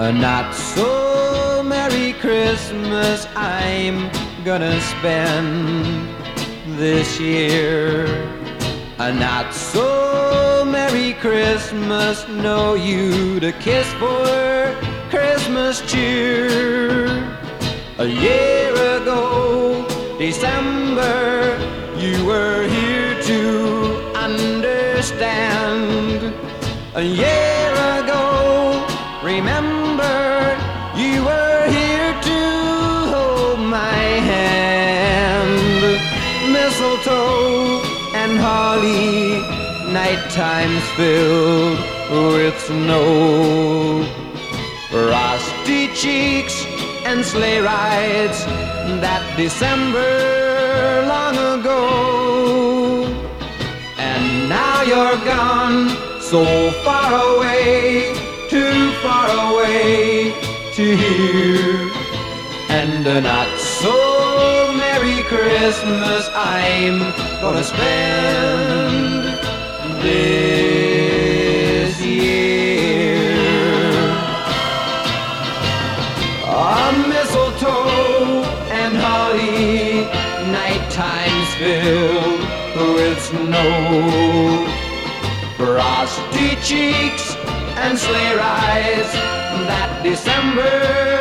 A not so Merry Christmas I'm gonna spend this year. A not so Merry Christmas, no you to kiss for Christmas cheer. A year ago, December, you were here to understand. A year ago, remember, Mistletoe and holly, night times filled with snow. Frosty cheeks and sleigh rides that December long ago. And now you're gone, so far away, too far away to hear. And not so Merry Christmas I'm gonna spend this year. A mistletoe and holly, night times filled with snow. Frosty cheeks and sleigh rides that December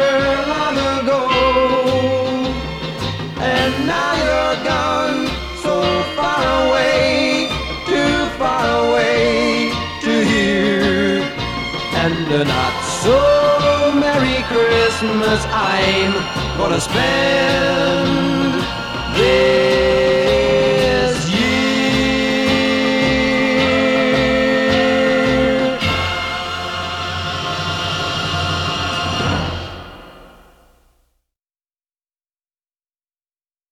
And a not so Merry Christmas I'm gonna spend